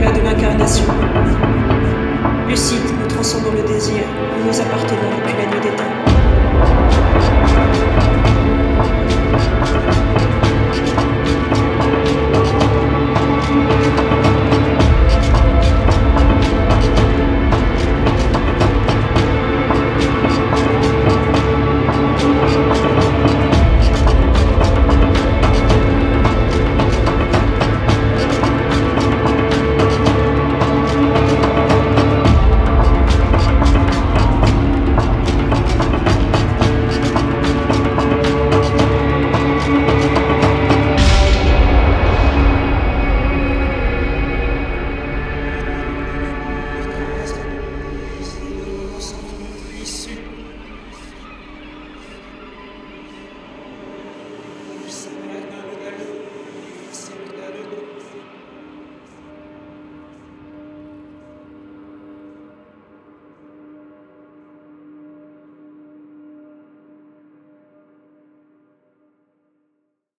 au-delà de l'incarnation. Lucide, nous transcendons le désir, nous nous appartenons depuis la nuit des temps.